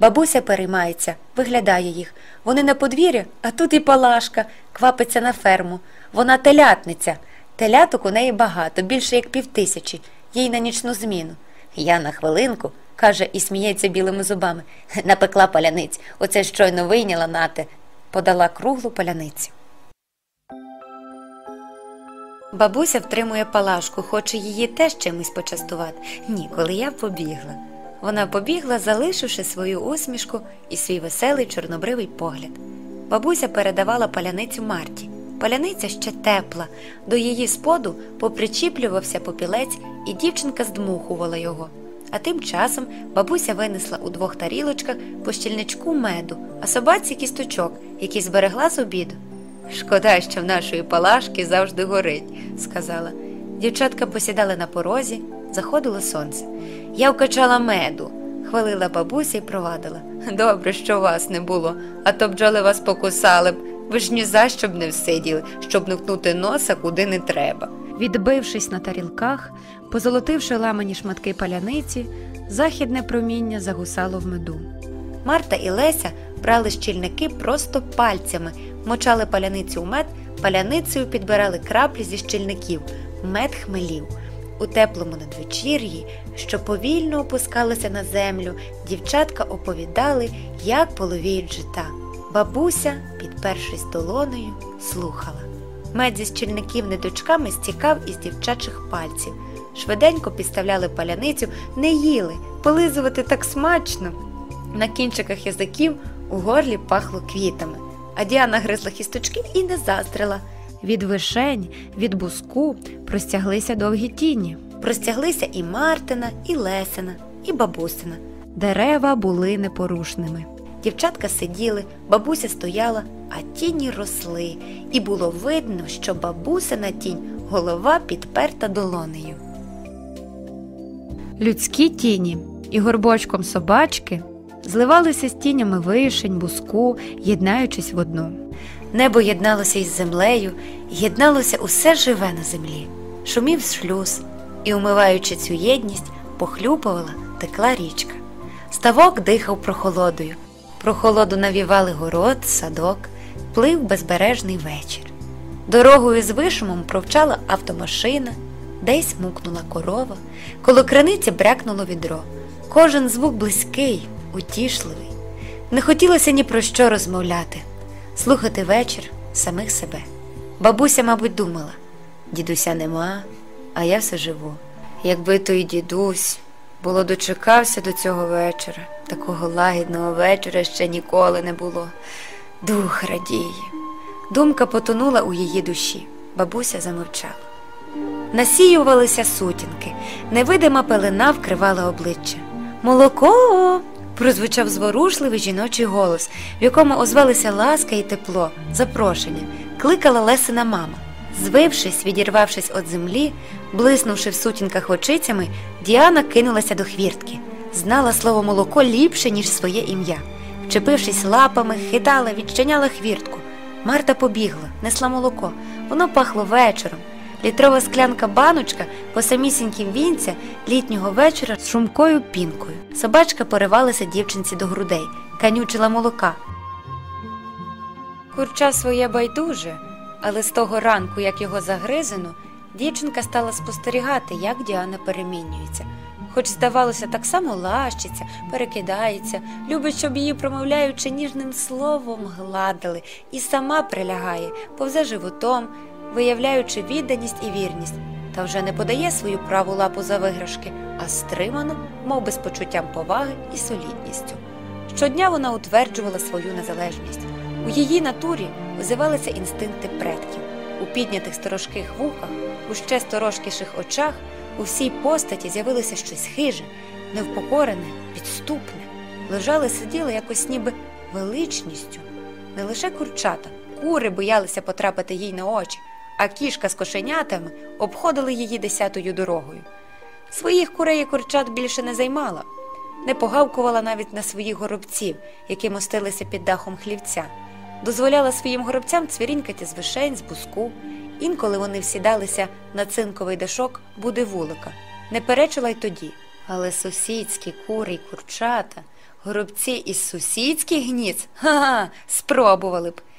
Бабуся переймається, виглядає їх. Вони на подвір'я, а тут і палашка, квапиться на ферму. Вона телятниця. Теляток у неї багато, більше як півтисячі, їй на нічну зміну. Я на хвилинку, каже і сміється білими зубами. Напекла паляниць, оце щойно вийняла нате, подала круглу паляницю. Бабуся втримує палашку, хоче її теж чимось почастувати. Ні, коли я побігла. Вона побігла, залишивши свою усмішку і свій веселий чорнобривий погляд. Бабуся передавала паляницю Марті. Паляниця ще тепла, до її споду попричіплювався попілець, і дівчинка здмухувала його. А тим часом бабуся винесла у двох тарілочках по щільничку меду, а собаці кісточок, які зберегла з обіду. Шкода, що в нашої палашки завжди горить, сказала. Дівчатка посідали на порозі, заходило сонце. Я вкачала меду, хвалила бабуся і провадила. Добре, що вас не було, а то бджоли вас покусали б. Ви ж ні за що б не всиділи, щоб не втнути носа куди не треба. Відбившись на тарілках, позолотивши ламані шматки паляниці, західне проміння загусало в меду. Марта і Леся брали щільники просто пальцями, мочали паляницю у мед, паляницею підбирали краплі зі щільників, мед хмелів. У теплому надвечір'ї, що повільно опускалося на землю, дівчатка оповідали, як половіють жита. Бабуся, підпершись долоною, слухала. Мед зі щільників недочками стікав із дівчачих пальців. Швиденько підставляли паляницю, не їли, полизувати так смачно. На кінчиках язиків у горлі пахло квітами, а Діана гризла хісточки і не заздрила. Від вишень, від буску простяглися довгі тіні. Простяглися і Мартина, і Лесина, і бабусина. Дерева були непорушними. Дівчатка сиділи, бабуся стояла, а тіні росли, і було видно, що бабусина тінь голова підперта долонею. Людські тіні і горбочком собачки зливалися з тінями вишень, буску, єднаючись в одну. Небо єдналося із землею, єдналося усе живе на землі, шумів шлюз, і, умиваючи цю єдність, похлюпувала, текла річка. Ставок дихав прохолодою, прохолоду навівали город, садок, плив безбережний вечір. Дорогою з вишумом провчала автомашина, десь мукнула корова, коло криниці брякнуло відро. Кожен звук близький, утішливий. Не хотілося ні про що розмовляти, слухати вечір самих себе. Бабуся, мабуть, думала дідуся нема, а я все живу. Якби той дідусь було дочекався до цього вечора, такого лагідного вечора ще ніколи не було. Дух радіє. Думка потонула у її душі. Бабуся замовчала. Насіювалися сутінки, невидима пелена вкривала обличчя. Молоко. Прозвучав зворушливий жіночий голос, в якому озвалися ласка і тепло, запрошення, кликала Лесина мама. Звившись, відірвавшись від землі, блиснувши в сутінках очицями, Діана кинулася до хвіртки. Знала слово молоко ліпше, ніж своє ім'я. Вчепившись лапами, хитала, відчиняла хвіртку. Марта побігла, несла молоко. Воно пахло вечором. Літрова склянка баночка по самісінькім вінця літнього вечора з шумкою пінкою. Собачка поривалася дівчинці до грудей, канючила молока. Курча своє байдуже, але з того ранку, як його загризено, дівчинка стала спостерігати, як Діана перемінюється. Хоч, здавалося, так само лащиться, перекидається, любить, щоб її, промовляючи ніжним словом, гладили, і сама прилягає, повзе животом, виявляючи відданість і вірність, та вже не подає свою праву лапу за виграшки, а стримано, мов би з почуттям поваги і солідністю. Щодня вона утверджувала свою незалежність. У її натурі визивалися інстинкти предків, у піднятих сторожких вухах, у ще сторожкіших очах, у всій постаті з'явилося щось хиже, невпокорене, підступне, лежали, сиділи якось ніби величністю. Не лише курчата, кури боялися потрапити їй на очі, а кішка з кошенятами обходили її десятою дорогою. Своїх курей і курчат більше не займала, не погавкувала навіть на своїх горобців, які мостилися під дахом хлівця, дозволяла своїм горобцям цвірінькати з вишень, з буску. Інколи вони всідалися на цинковий дашок буде вулика, не перечила й тоді. Але сусідські кури й курчата, Горобці із сусідських гніз? Ха-ха, спробували б.